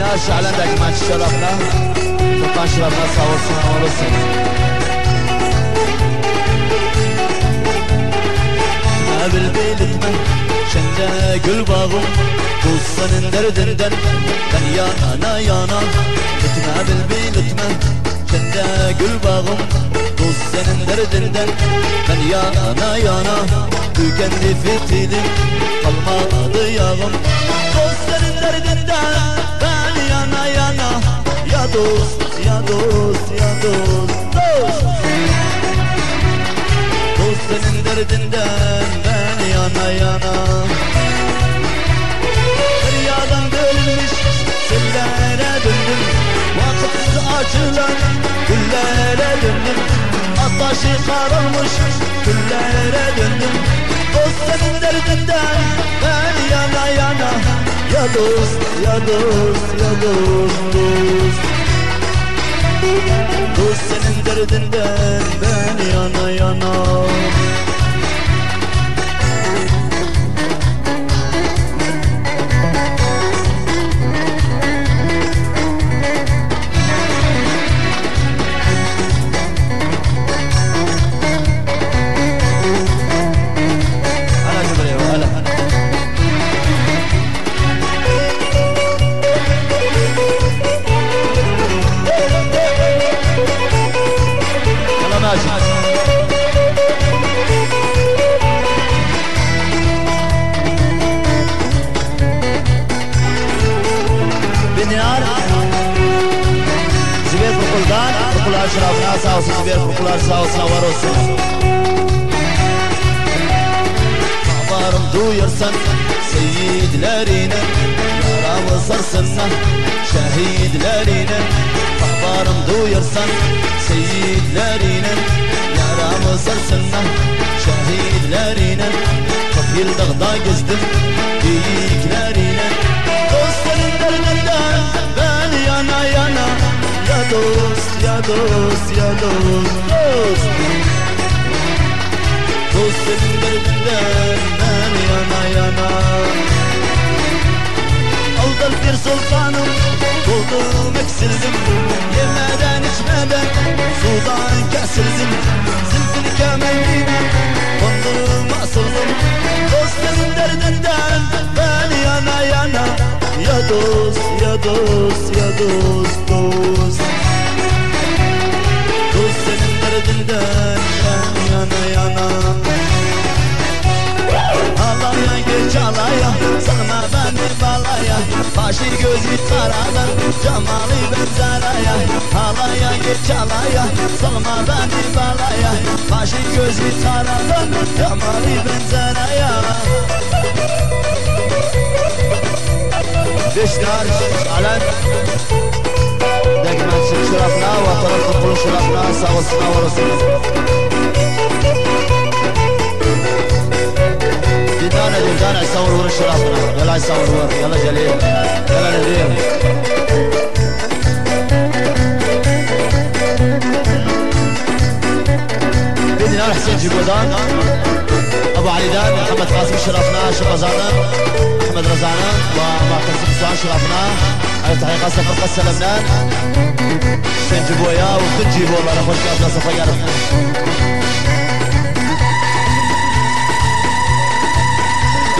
Şahlen degmen şarafına Furkan şarafına sağ olsun olasın. Bil bilitme Şende gül bağım. Kuz senin derdinden Ben yana yana. Gitme bil bilitme Şende gül bağım. Kuz senin derdinden Ben yana yana. Tükendi fitilim Kalmadı dost ya dost dost Dost senin derdinden ben yana yana. Deryadan bölünmüş sellere döndüm. Vakitsiz açılan güllere döndüm. Ataşı kararmış güllere döndüm. Dost senin derdinden ben yana yana. Ya dost ya dost ya dost dost Dost senin derdinden ben yana yana Kukular şırafına sağ olsun Kukular sağ olsun var olsun. Varım duyarsan Seyitlerine Yaramı sarsınlar Şehitlerine. Varım duyarsan Seyitlerine Yaramı sarsınlar Şehitlerine. Kırk yıl dağda gezdim Ya dost ya dost ya dost Dost. Dost senin derdinden yana yana. Aldan bir sultanım Buldum eksildim. Yemeden içmeden Sudan kesildim. Zülfün kemendine Kondum asıldım. Dost senin derdinden ben yana yana. Ya dost ya dost ya dost Başı gözü karadan Cemali benzeraya Alaya geç alaya Salma beni balaya. Başı gözü karadan Cemali benzeraya Beş nar Alen Dekmen şırafına Vatanın kutlu şırafına Sağ olsun var olsun يلا نديم طالع يصور ورا الشراب. يلا يصور ورا. يلا جليل. يلا نديم بدنا حسين جبودان أبو علي دان محمد قاسم شرفنا شرف رزعنا محمد رزعنا ومعتصم سعد شرفنا. على تحقيق قاسم فرقة لبنان حسين جبويا وكل جيبوا والله ناخذ كاس ناس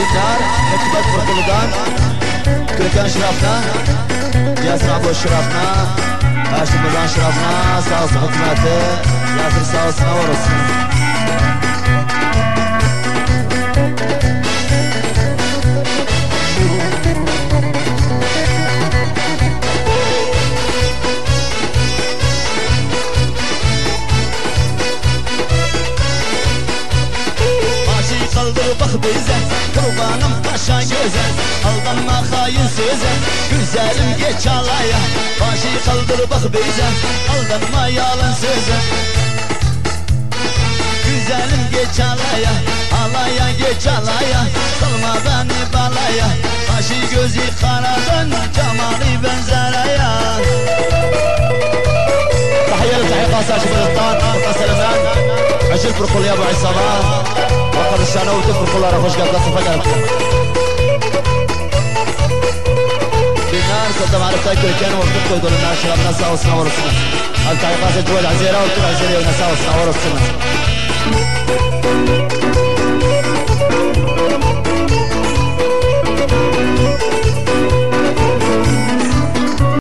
يعرفنا Dinar, Hikmet Fırkılı'dan Köken şırafına Yasir Abu şırafına Haşim Rızan şırafına Sağ olsun hükümeti Yasir sağ olsun Kurbanım paşa göze Aldanma hain söze Güzelim geç alaya Başı kaldır bak bize Aldanma yalan söze Güzelim geç alaya Alaya geç alaya Salma beni balaya Başı gözü karadan Cemali benzeraya تحية لتحية خاصة شبه الطان أرقى سلمان عشر فرقل يا أبو عصابة وقد الشانة وتفرق الله رفوش قد قصة فقط بنار صدام على حتى كان وقت يقولون الناس شرفنا ساوسنا ورسنا التحقيقات جوال عزيرة وتبع عزيرة ونساوسنا ورسنا